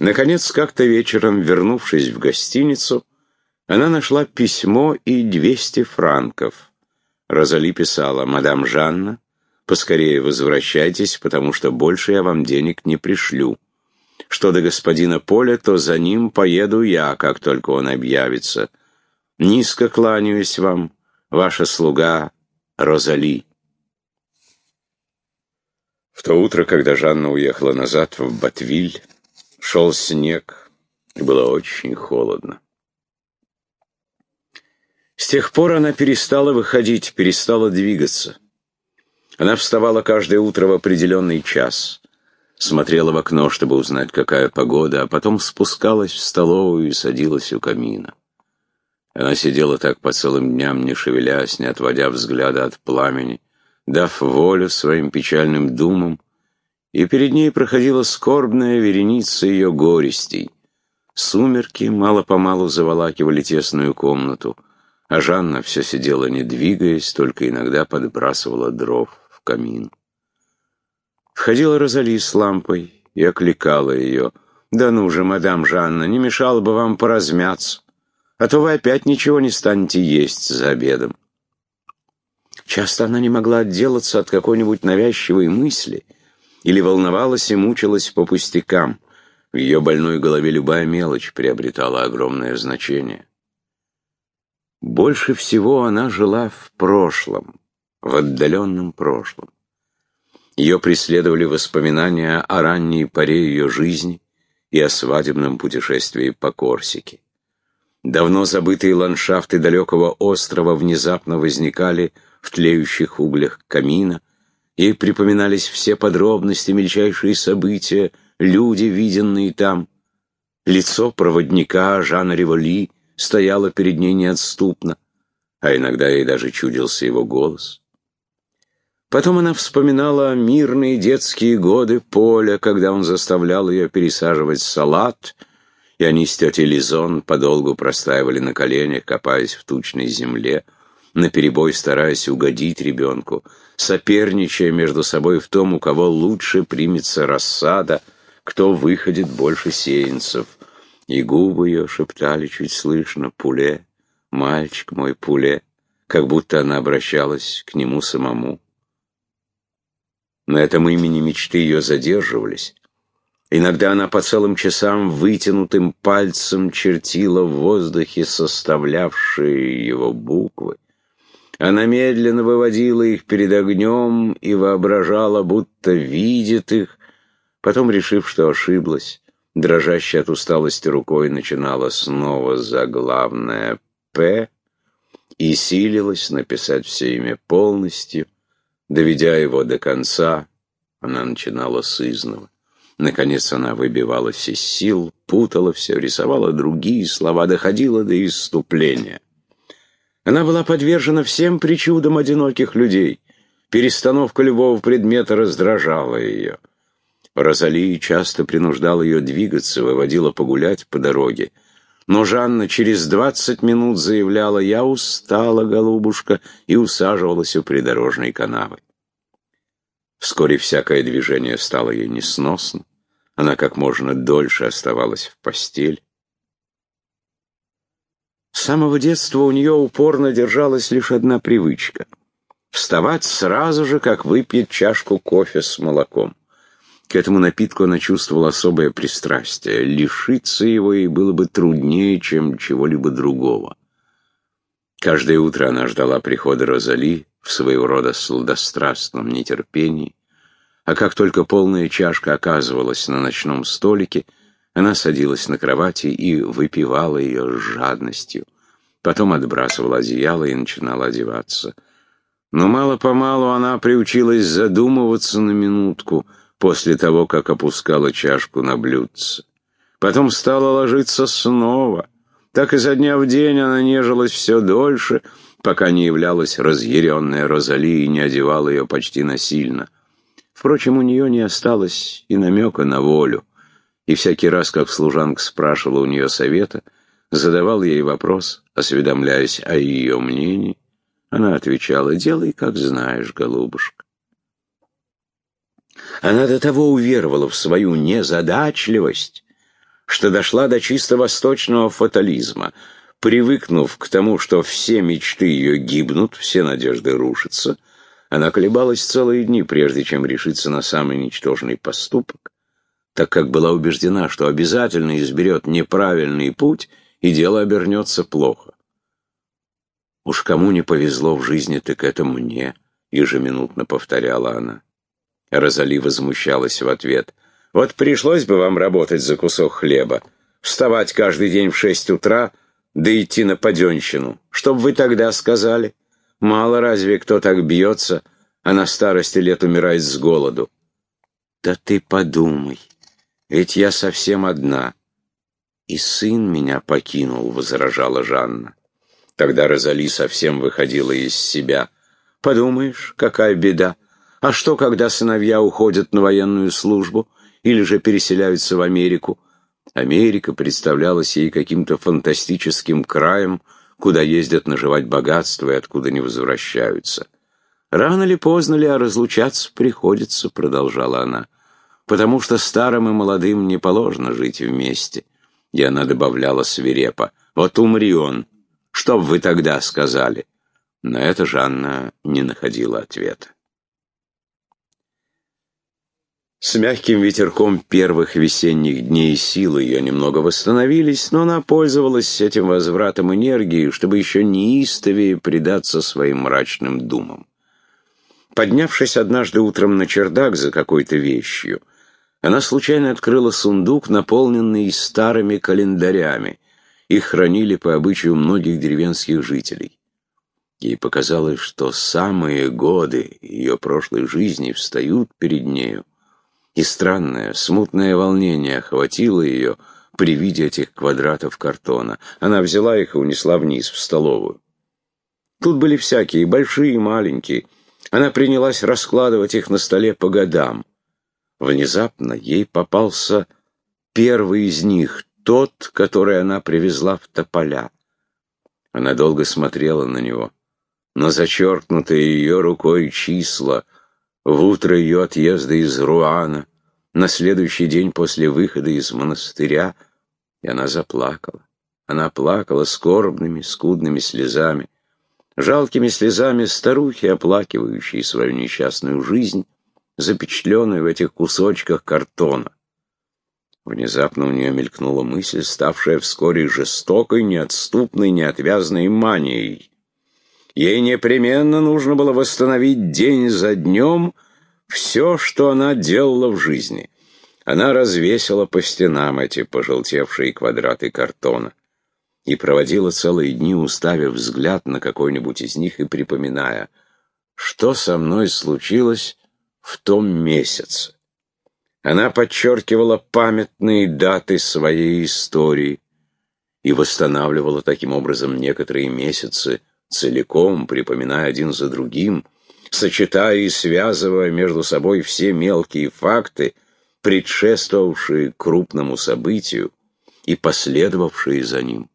Наконец, как-то вечером, вернувшись в гостиницу, она нашла письмо и 200 франков. Розали писала, «Мадам Жанна, поскорее возвращайтесь, потому что больше я вам денег не пришлю. Что до господина Поля, то за ним поеду я, как только он объявится. Низко кланяюсь вам, ваша слуга Розали». В то утро, когда Жанна уехала назад в Батвиль, шел снег, и было очень холодно. С тех пор она перестала выходить, перестала двигаться. Она вставала каждое утро в определенный час, смотрела в окно, чтобы узнать, какая погода, а потом спускалась в столовую и садилась у камина. Она сидела так по целым дням, не шевелясь, не отводя взгляда от пламени, дав волю своим печальным думам, и перед ней проходила скорбная вереница ее горестей. Сумерки мало-помалу заволакивали тесную комнату, а Жанна все сидела не двигаясь, только иногда подбрасывала дров в камин. Входила Розали с лампой и окликала ее. «Да ну же, мадам Жанна, не мешало бы вам поразмяться, а то вы опять ничего не станете есть за обедом». Часто она не могла отделаться от какой-нибудь навязчивой мысли или волновалась и мучилась по пустякам. В ее больной голове любая мелочь приобретала огромное значение. Больше всего она жила в прошлом, в отдаленном прошлом. Ее преследовали воспоминания о ранней поре ее жизни и о свадебном путешествии по Корсике. Давно забытые ландшафты далекого острова внезапно возникали в тлеющих углях камина, и припоминались все подробности, мельчайшие события, люди, виденные там. Лицо проводника Жана Револи стояло перед ней неотступно, а иногда ей даже чудился его голос. Потом она вспоминала мирные детские годы Поля, когда он заставлял ее пересаживать салат, и они с тетей Лизон подолгу простаивали на коленях, копаясь в тучной земле, наперебой стараясь угодить ребенку, соперничая между собой в том, у кого лучше примется рассада, кто выходит больше сеянцев. И губы ее шептали чуть слышно «Пуле, мальчик мой Пуле», как будто она обращалась к нему самому. На этом имени мечты ее задерживались. Иногда она по целым часам вытянутым пальцем чертила в воздухе составлявшие его буквы. Она медленно выводила их перед огнем и воображала, будто видит их, потом, решив, что ошиблась, дрожащей от усталости рукой начинала снова заглавное «П» и силилась написать все имя полностью, доведя его до конца, она начинала с изного. Наконец она выбивалась из сил, путала все, рисовала другие слова, доходила до исступления. Она была подвержена всем причудам одиноких людей. Перестановка любого предмета раздражала ее. Розалия часто принуждала ее двигаться, выводила погулять по дороге. Но Жанна через двадцать минут заявляла «Я устала, голубушка», и усаживалась у придорожной канавы. Вскоре всякое движение стало ей несносно. Она как можно дольше оставалась в постель. С самого детства у нее упорно держалась лишь одна привычка — вставать сразу же, как выпьет чашку кофе с молоком. К этому напитку она чувствовала особое пристрастие. Лишиться его ей было бы труднее, чем чего-либо другого. Каждое утро она ждала прихода Розали в своего рода сладострастном нетерпении, а как только полная чашка оказывалась на ночном столике — она садилась на кровати и выпивала ее с жадностью. Потом отбрасывала одеяло и начинала одеваться. Но мало-помалу она приучилась задумываться на минутку после того, как опускала чашку на блюдце. Потом стала ложиться снова. Так изо дня в день она нежилась все дольше, пока не являлась разъяренная Розали и не одевала ее почти насильно. Впрочем, у нее не осталось и намека на волю и всякий раз, как служанка спрашивала у нее совета, задавал ей вопрос, осведомляясь о ее мнении, она отвечала, «Делай, как знаешь, голубушка». Она до того уверовала в свою незадачливость, что дошла до чисто восточного фатализма. Привыкнув к тому, что все мечты ее гибнут, все надежды рушатся, она колебалась целые дни, прежде чем решиться на самый ничтожный поступок, так как была убеждена, что обязательно изберет неправильный путь, и дело обернется плохо. «Уж кому не повезло в жизни, так это мне», — ежеминутно повторяла она. Розали возмущалась в ответ. «Вот пришлось бы вам работать за кусок хлеба, вставать каждый день в шесть утра, да идти на паденщину. Что бы вы тогда сказали? Мало разве кто так бьется, а на старости лет умирает с голоду?» «Да ты подумай, ведь я совсем одна». «И сын меня покинул», — возражала Жанна. Тогда Розали совсем выходила из себя. «Подумаешь, какая беда! А что, когда сыновья уходят на военную службу или же переселяются в Америку? Америка представлялась ей каким-то фантастическим краем, куда ездят наживать богатство и откуда не возвращаются. «Рано ли, поздно ли, а разлучаться приходится», — продолжала она, «потому что старым и молодым не положено жить вместе». И она добавляла свирепо, «Вот умри он, что бы вы тогда сказали?» На это Жанна не находила ответа. С мягким ветерком первых весенних дней силы ее немного восстановились, но она пользовалась этим возвратом энергии, чтобы еще неистовее предаться своим мрачным думам. Поднявшись однажды утром на чердак за какой-то вещью, она случайно открыла сундук, наполненный старыми календарями. Их хранили по обычаю многих деревенских жителей. Ей показалось, что самые годы ее прошлой жизни встают перед нею, и странное, смутное волнение охватило ее при виде этих квадратов картона. Она взяла их и унесла вниз, в столовую. Тут были всякие, большие и маленькие. Она принялась раскладывать их на столе по годам. Внезапно ей попался первый из них, тот, который она привезла в тополя. Она долго смотрела на него. На зачеркнутые ее рукой числа — в утро ее отъезда из Руана, на следующий день после выхода из монастыря, и она заплакала. Она плакала скорбными, скудными слезами, жалкими слезами старухи, оплакивающей свою несчастную жизнь, запечатленную в этих кусочках картона. Внезапно у нее мелькнула мысль, ставшая вскоре жестокой, неотступной, неотвязной манией. Ей непременно нужно было восстановить день за днем все, что она делала в жизни. Она развесила по стенам эти пожелтевшие квадраты картона и проводила целые дни, уставив взгляд на какой-нибудь из них и припоминая, что со мной случилось в том месяце. Она подчеркивала памятные даты своей истории и восстанавливала таким образом некоторые месяцы, целиком, припоминая один за другим, сочетая и связывая между собой все мелкие факты, предшествовавшие крупному событию и последовавшие за ним.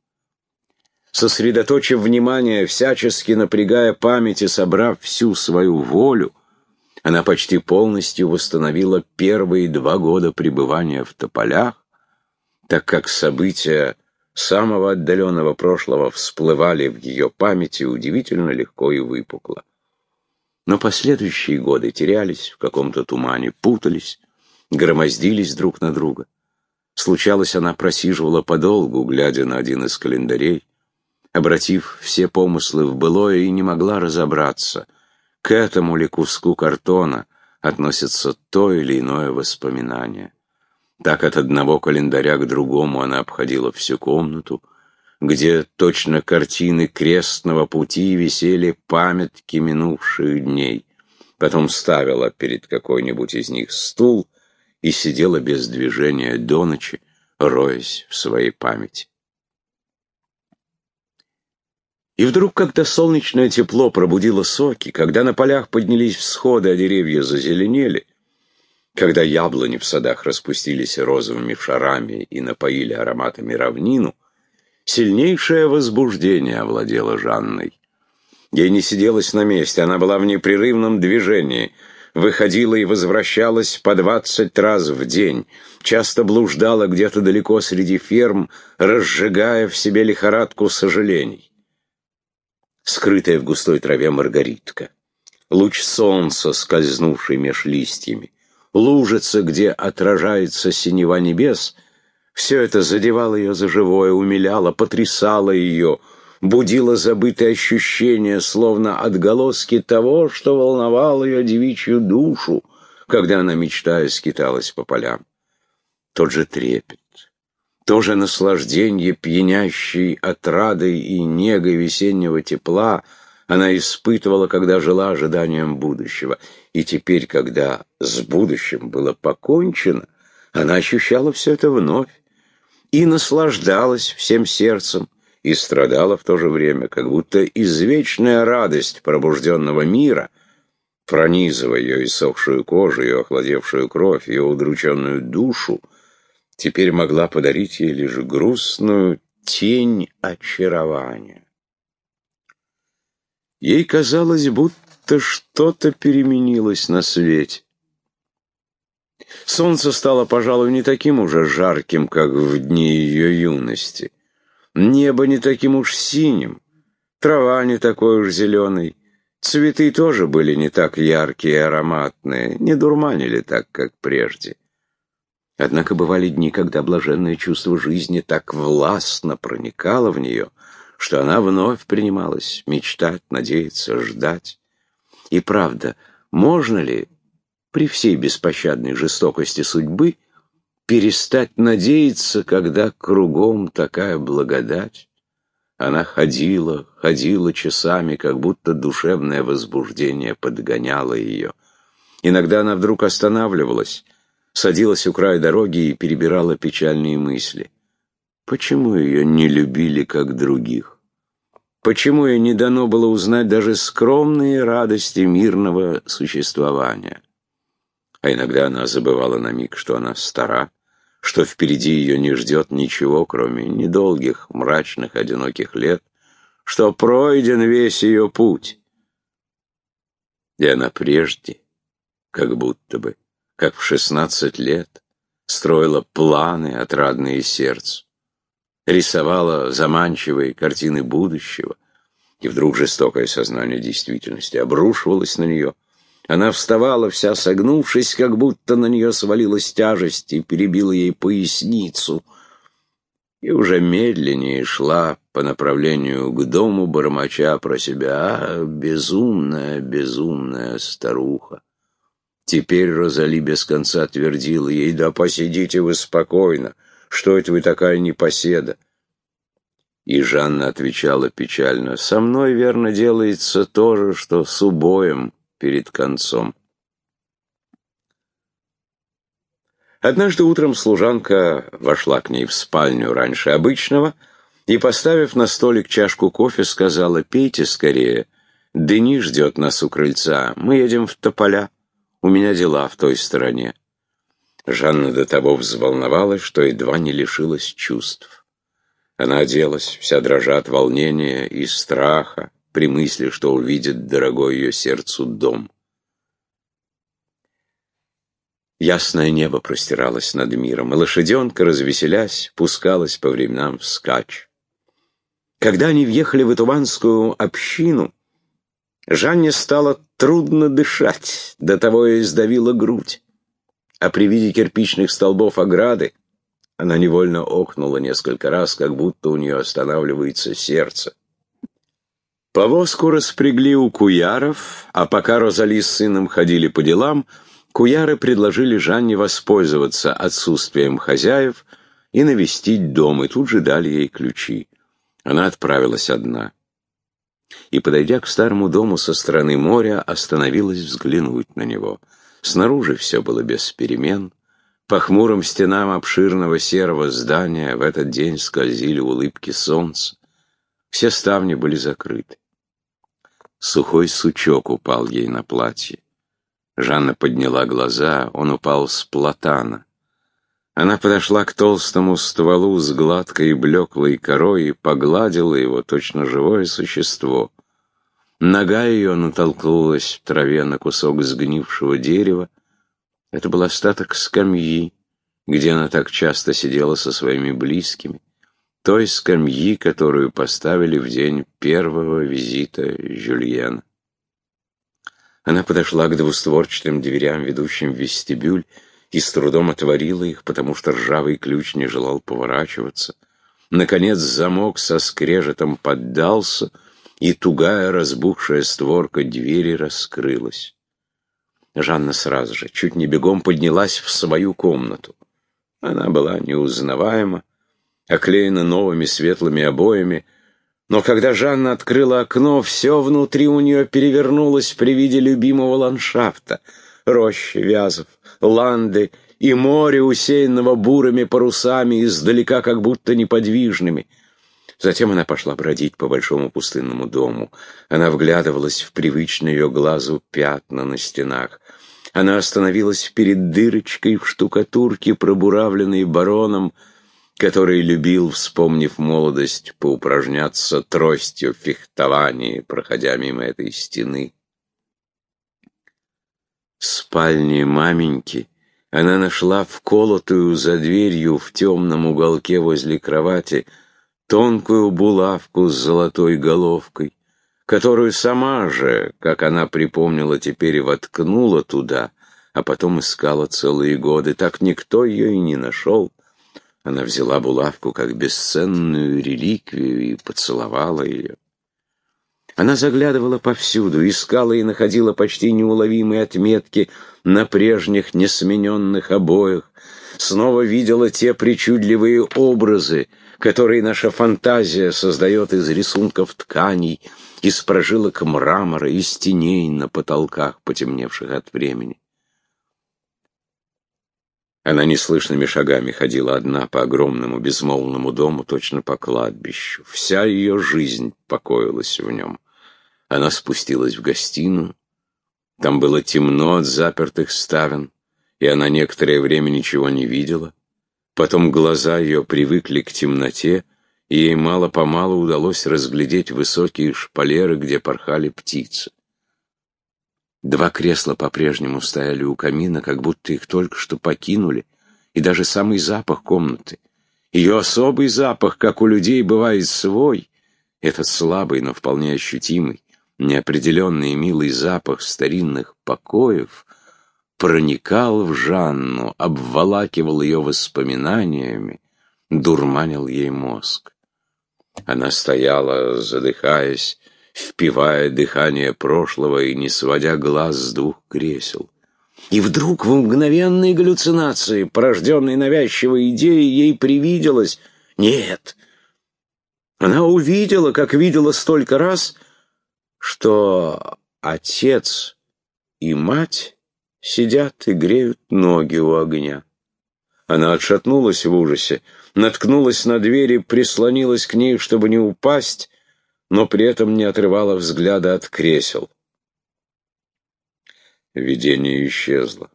Сосредоточив внимание, всячески напрягая память и собрав всю свою волю, она почти полностью восстановила первые два года пребывания в тополях, так как события самого отдаленного прошлого всплывали в ее памяти удивительно легко и выпукло. Но последующие годы терялись в каком-то тумане, путались, громоздились друг на друга. Случалось, она просиживала подолгу, глядя на один из календарей, обратив все помыслы в былое и не могла разобраться, к этому ли куску картона относится то или иное воспоминание. Так от одного календаря к другому она обходила всю комнату, где точно картины крестного пути висели памятки минувших дней. Потом ставила перед какой-нибудь из них стул и сидела без движения до ночи, роясь в своей памяти. И вдруг, когда солнечное тепло пробудило соки, когда на полях поднялись всходы, а деревья зазеленели, когда яблони в садах распустились розовыми шарами и напоили ароматами равнину, сильнейшее возбуждение овладело Жанной. Ей не сиделось на месте, она была в непрерывном движении. выходила и возвращалась по двадцать раз в день, часто блуждала где-то далеко среди ферм, разжигая в себе лихорадку сожалений. Скрытая в густой траве маргаритка, луч солнца, скользнувший меж листьями, лужица, где отражается синева небес, все это задевало ее за живое, умиляло, потрясало ее — будило забытые ощущения, словно отголоски того, что волновало ее девичью душу, когда она, мечтая, скиталась по полям. Тот же трепет, то же наслаждение, пьянящей отрадой и негой весеннего тепла, она испытывала, когда жила ожиданием будущего. И теперь, когда с будущим было покончено, она ощущала все это вновь и наслаждалась всем сердцем, и страдала в то же время, как будто извечная радость пробужденного мира, пронизывая ее иссохшую кожу, ее охладевшую кровь, ее удрученную душу, теперь могла подарить ей лишь грустную тень очарования. Ей казалось, будто что-то переменилось на свете. Солнце стало, пожалуй, не таким уже жарким, как в дни ее юности. Небо не таким уж синим, трава не такой уж зеленой, цветы тоже были не так яркие и ароматные, не дурманили так, как прежде. Однако бывали дни, когда блаженное чувство жизни так властно проникало в нее, что она вновь принималась мечтать, надеяться, ждать. И правда, можно ли при всей беспощадной жестокости судьбы перестать надеяться, когда кругом такая благодать? Она ходила, ходила часами, как будто душевное возбуждение подгоняло ее. Иногда она вдруг останавливалась, садилась у края дороги и перебирала печальные мысли. Почему ее не любили, как других? Почему ей не дано было узнать даже скромные радости мирного существования? А иногда она забывала на миг, что она стара, что впереди ее не ждет ничего, кроме недолгих, мрачных, одиноких лет, что пройден весь ее путь. И она прежде, как будто бы, как в шестнадцать лет, строила планы, отрадные сердцу, рисовала заманчивые картины будущего, и вдруг жестокое сознание действительности обрушивалось на нее — она вставала, вся согнувшись, как будто на нее свалилась тяжесть и перебила ей поясницу, и уже медленнее шла по направлению к дому, бормоча про себя, а, безумная, безумная старуха. Теперь Розали без конца твердила ей, да посидите вы спокойно, что это вы такая непоседа? И Жанна отвечала печально, со мной, верно, делается то же, что с убоем перед концом. Однажды утром служанка вошла к ней в спальню раньше обычного и, поставив на столик чашку кофе, сказала «Пейте скорее, Дени ждет нас у крыльца, мы едем в Тополя, у меня дела в той стороне». Жанна до того взволновалась, что едва не лишилась чувств. Она оделась, вся дрожа от волнения и страха, при мысли, что увидит дорогой ее сердцу дом. Ясное небо простиралось над миром, и лошаденка, развеселясь, пускалась по временам вскачь. Когда они въехали в Итуванскую общину, Жанне стало трудно дышать, до того и сдавила грудь. А при виде кирпичных столбов ограды она невольно охнула несколько раз, как будто у нее останавливается сердце. Повозку распрягли у куяров, а пока Розали с сыном ходили по делам, куяры предложили Жанне воспользоваться отсутствием хозяев и навестить дом, и тут же дали ей ключи. Она отправилась одна. И, подойдя к старому дому со стороны моря, остановилась взглянуть на него. Снаружи все было без перемен. По хмурым стенам обширного серого здания в этот день скользили улыбки солнца. Все ставни были закрыты. Сухой сучок упал ей на платье. Жанна подняла глаза, он упал с платана. Она подошла к толстому стволу с гладкой и блеклой корой и погладила его, точно живое существо. Нога ее натолкнулась в траве на кусок сгнившего дерева. Это был остаток скамьи, где она так часто сидела со своими близкими, той скамьи, которую поставили в день первого визита Жюльена. Она подошла к двустворчатым дверям, ведущим в вестибюль, и с трудом отворила их, потому что ржавый ключ не желал поворачиваться. Наконец замок со скрежетом поддался, и тугая разбухшая створка двери раскрылась. Жанна сразу же, чуть не бегом, поднялась в свою комнату. Она была неузнаваема, оклеена новыми светлыми обоями, но когда Жанна открыла окно, все внутри у нее перевернулось при виде любимого ландшафта. Рощи, вязов, ланды и море, усеянного бурыми парусами, издалека как будто неподвижными. Затем она пошла бродить по большому пустынному дому. Она вглядывалась в привычные ее глазу пятна на стенах. Она остановилась перед дырочкой в штукатурке, пробуравленной бароном, который любил, вспомнив молодость, поупражняться тростью в фехтовании, проходя мимо этой стены. В спальне маменьки она нашла вколотую за дверью в темном уголке возле кровати тонкую булавку с золотой головкой, которую сама же, как она припомнила теперь, воткнула туда, а потом искала целые годы. Так никто ее и не нашел. Она взяла булавку как бесценную реликвию и поцеловала ее. Она заглядывала повсюду, искала и находила почти неуловимые отметки на прежних несмененных обоях, снова видела те причудливые образы, которые наша фантазия создает из рисунков тканей, из прожилок мрамора, из теней на потолках, потемневших от времени. Она неслышными шагами ходила одна по огромному безмолвному дому, точно по кладбищу. Вся ее жизнь покоилась в нем. Она спустилась в гостиную. Там было темно от запертых ставен, и она некоторое время ничего не видела. Потом глаза ее привыкли к темноте, и ей мало-помалу удалось разглядеть высокие шпалеры, где порхали птицы. Два кресла по-прежнему стояли у камина, как будто их только что покинули, и даже самый запах комнаты. Ее особый запах, как у людей, бывает свой, этот слабый, но вполне ощутимый, неопределенный и милый запах старинных покоев проникал в Жанну, обволакивал ее воспоминаниями, дурманил ей мозг. Она стояла, задыхаясь, впивая дыхание прошлого и не сводя глаз с двух кресел. И вдруг в мгновенной галлюцинации, порожденной навязчивой идеей, ей привиделось «нет». Она увидела, как видела столько раз, что отец и мать сидят и греют ноги у огня. Она отшатнулась в ужасе, наткнулась на дверь и прислонилась к ней, чтобы не упасть, но при этом не отрывала взгляда от кресел. Видение исчезло.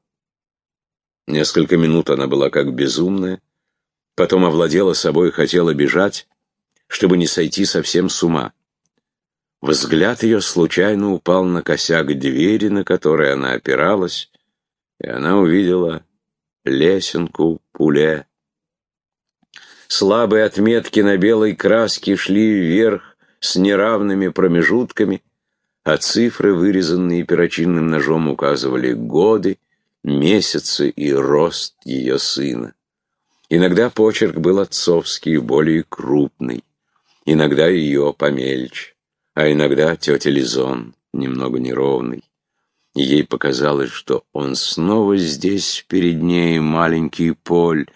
Несколько минут она была как безумная, потом овладела собой и хотела бежать, чтобы не сойти совсем с ума. Взгляд ее случайно упал на косяк двери, на которой она опиралась, и она увидела лесенку пуле. Слабые отметки на белой краске шли вверх с неравными промежутками, а цифры, вырезанные перочинным ножом, указывали годы, месяцы и рост ее сына. Иногда почерк был отцовский, более крупный, иногда ее помельче, а иногда тетя Лизон, немного неровный. ей показалось, что он снова здесь перед ней, маленький Поль,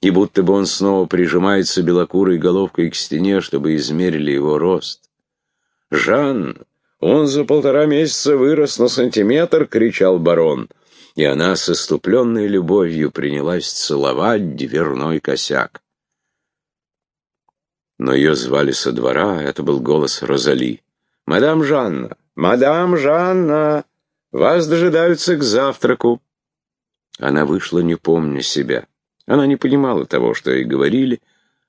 и будто бы он снова прижимается белокурой головкой к стене, чтобы измерили его рост. «Жан, он за полтора месяца вырос на сантиметр!» — кричал барон. И она с иступленной любовью принялась целовать дверной косяк. Но ее звали со двора, а это был голос Розали. «Мадам Жанна! Мадам Жанна! Вас дожидаются к завтраку!» Она вышла, не помня себя. Она не понимала того, что ей говорили.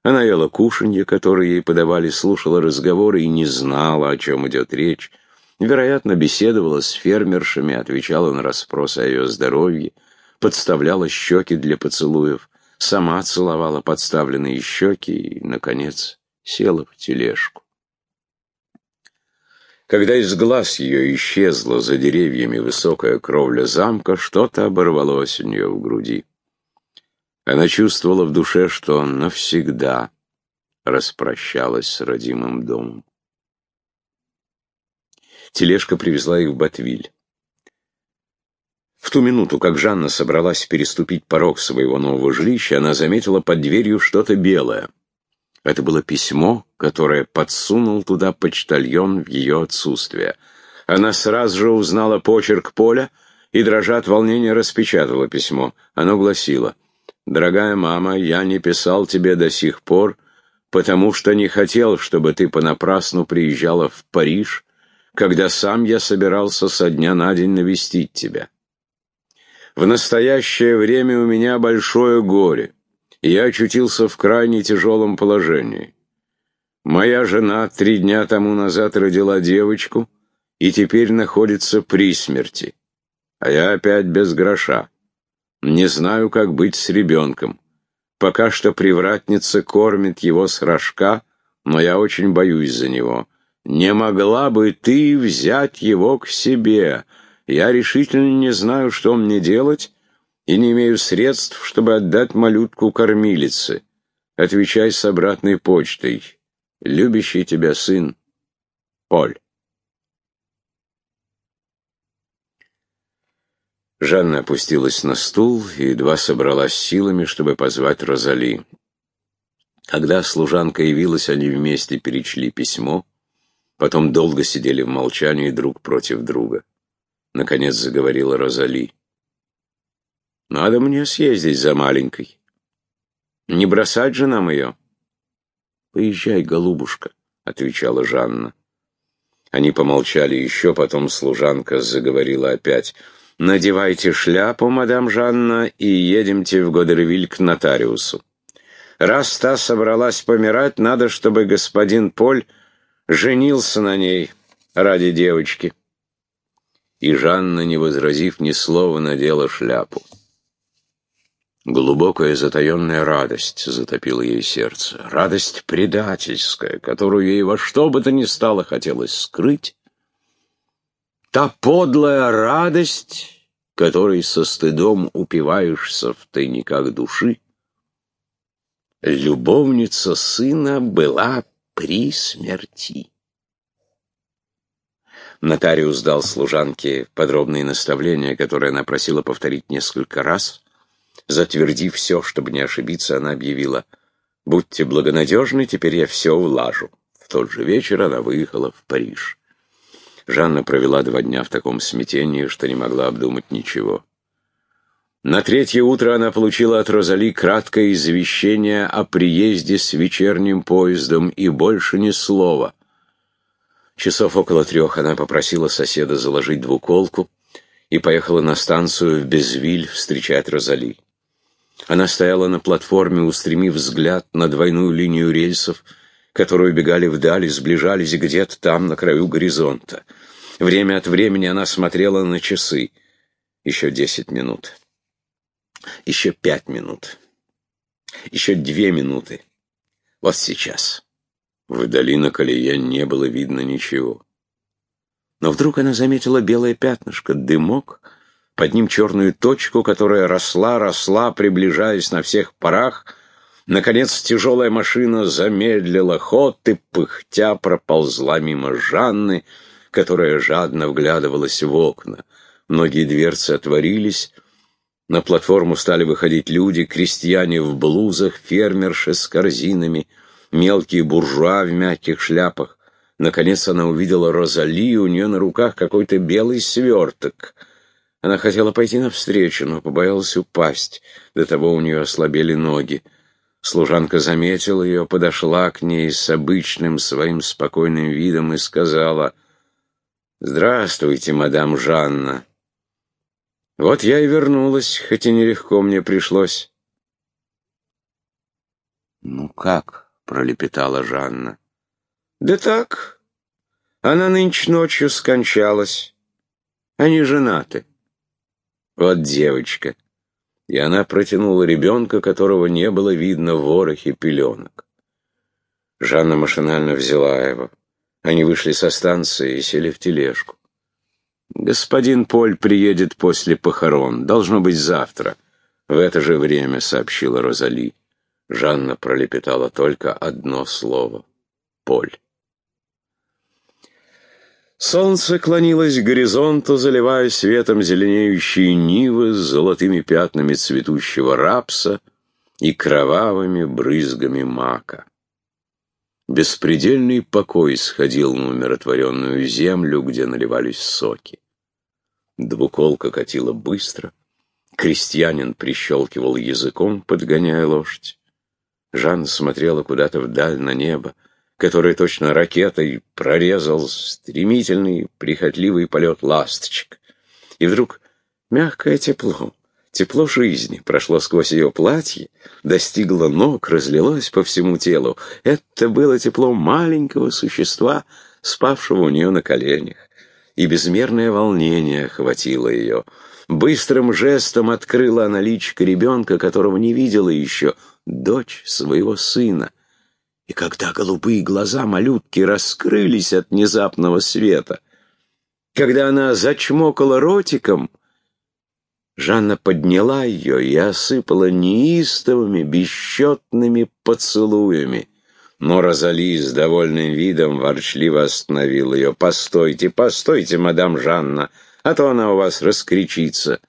Она ела кушанье, которое ей подавали, слушала разговоры и не знала, о чем идет речь. Вероятно, беседовала с фермершами, отвечала на расспросы о ее здоровье, подставляла щеки для поцелуев, сама целовала подставленные щеки и, наконец, села в тележку. Когда из глаз ее исчезла за деревьями высокая кровля замка, что-то оборвалось у нее в груди. Она чувствовала в душе, что навсегда распрощалась с родимым домом. Тележка привезла их в Батвиль. В ту минуту, как Жанна собралась переступить порог своего нового жилища, она заметила под дверью что-то белое. Это было письмо, которое подсунул туда почтальон в ее отсутствие. Она сразу же узнала почерк Поля и, дрожа от волнения, распечатала письмо. Оно гласило «Дорогая мама, я не писал тебе до сих пор, потому что не хотел, чтобы ты понапрасну приезжала в Париж, когда сам я собирался со дня на день навестить тебя. В настоящее время у меня большое горе, я очутился в крайне тяжелом положении. Моя жена три дня тому назад родила девочку и теперь находится при смерти, а я опять без гроша. Не знаю, как быть с ребенком. Пока что привратница кормит его с рожка, но я очень боюсь за него. Не могла бы ты взять его к себе? Я решительно не знаю, что мне делать, и не имею средств, чтобы отдать малютку кормилице. Отвечай с обратной почтой. Любящий тебя сын Поль. Жанна опустилась на стул и едва собралась силами, чтобы позвать Розали. Когда служанка явилась, они вместе перечли письмо, потом долго сидели в молчании друг против друга. Наконец заговорила Розали. «Надо мне съездить за маленькой. Не бросать же нам ее?» «Поезжай, голубушка», — отвечала Жанна. Они помолчали еще, потом служанка заговорила опять — Надевайте шляпу, мадам Жанна, и едемте в Годервиль к нотариусу. Раз та собралась помирать, надо, чтобы господин Поль женился на ней ради девочки. И Жанна, не возразив ни слова, надела шляпу. Глубокая затаенная радость затопила ей сердце. Радость предательская, которую ей во что бы то ни стало хотелось скрыть, Та подлая радость, которой со стыдом упиваешься в тайниках души, любовница сына была при смерти. Нотариус дал служанке подробные наставления, которые она просила повторить несколько раз. Затвердив все, чтобы не ошибиться, она объявила, «Будьте благонадежны, теперь я все улажу». В тот же вечер она выехала в Париж. Жанна провела два дня в таком смятении, что не могла обдумать ничего. На третье утро она получила от Розали краткое извещение о приезде с вечерним поездом и больше ни слова. Часов около трех она попросила соседа заложить двуколку и поехала на станцию в Безвиль встречать Розали. Она стояла на платформе, устремив взгляд на двойную линию рельсов, которые убегали вдали, сближались где-то там, на краю горизонта. Время от времени она смотрела на часы. Еще десять минут. Еще пять минут. Еще две минуты. Вот сейчас. Вдали на колее не было видно ничего. Но вдруг она заметила белое пятнышко, дымок, под ним черную точку, которая росла, росла, приближаясь на всех парах, Наконец тяжелая машина замедлила ход и, пыхтя, проползла мимо Жанны, которая жадно вглядывалась в окна. Многие дверцы отворились, на платформу стали выходить люди, крестьяне в блузах, фермерши с корзинами, мелкие буржуа в мягких шляпах. Наконец она увидела Розали, у нее на руках какой-то белый сверток. Она хотела пойти навстречу, но побоялась упасть, до того у нее ослабели ноги. Служанка заметила ее, подошла к ней с обычным своим спокойным видом и сказала, «Здравствуйте, мадам Жанна. Вот я и вернулась, хоть и нелегко мне пришлось». «Ну как?» — пролепетала Жанна. «Да так. Она нынче ночью скончалась. Они женаты. Вот девочка. И она протянула ребенка, которого не было видно в ворохе пеленок. Жанна машинально взяла его. Они вышли со станции и сели в тележку. «Господин Поль приедет после похорон. Должно быть завтра. В это же время», — сообщила Розали. Жанна пролепетала только одно слово — «Поль». Солнце клонилось к горизонту, заливая светом зеленеющие нивы с золотыми пятнами цветущего рапса и кровавыми брызгами мака. Беспредельный покой сходил на умиротворенную землю, где наливались соки. Двуколка катила быстро, крестьянин прищелкивал языком, подгоняя лошадь. Жанна смотрела куда-то вдаль на небо, которое точно ракетой прорезал стремительный, прихотливый полет ласточек. И вдруг мягкое тепло, тепло жизни прошло сквозь ее платье, достигло ног, разлилось по всему телу. Это было тепло маленького существа, спавшего у нее на коленях. И безмерное волнение охватило ее. Быстрым жестом открыла она личико ребенка, которого не видела еще — дочь своего сына. И когда голубые глаза малютки раскрылись от внезапного света, когда она зачмокала ротиком, Жанна подняла ее и осыпала неистовыми, бесчетными поцелуями. Но Розали с довольным видом ворчливо остановил ее. «Постойте, постойте, мадам Жанна, а то она у вас раскричится!»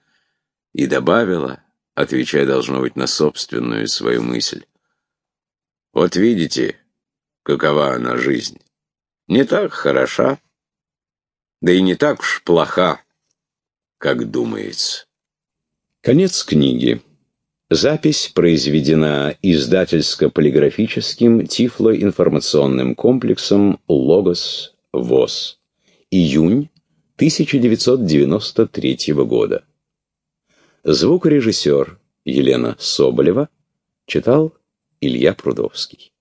И добавила, отвечая, должно быть, на собственную свою мысль. Вот видите, какова она жизнь. Не так хороша, да и не так уж плоха, как думается. Конец книги. Запись произведена издательско-полиграфическим тифлоинформационным комплексом «Логос ВОЗ». Июнь 1993 года. Звукорежиссер Елена Соболева читал Илья Прудовский.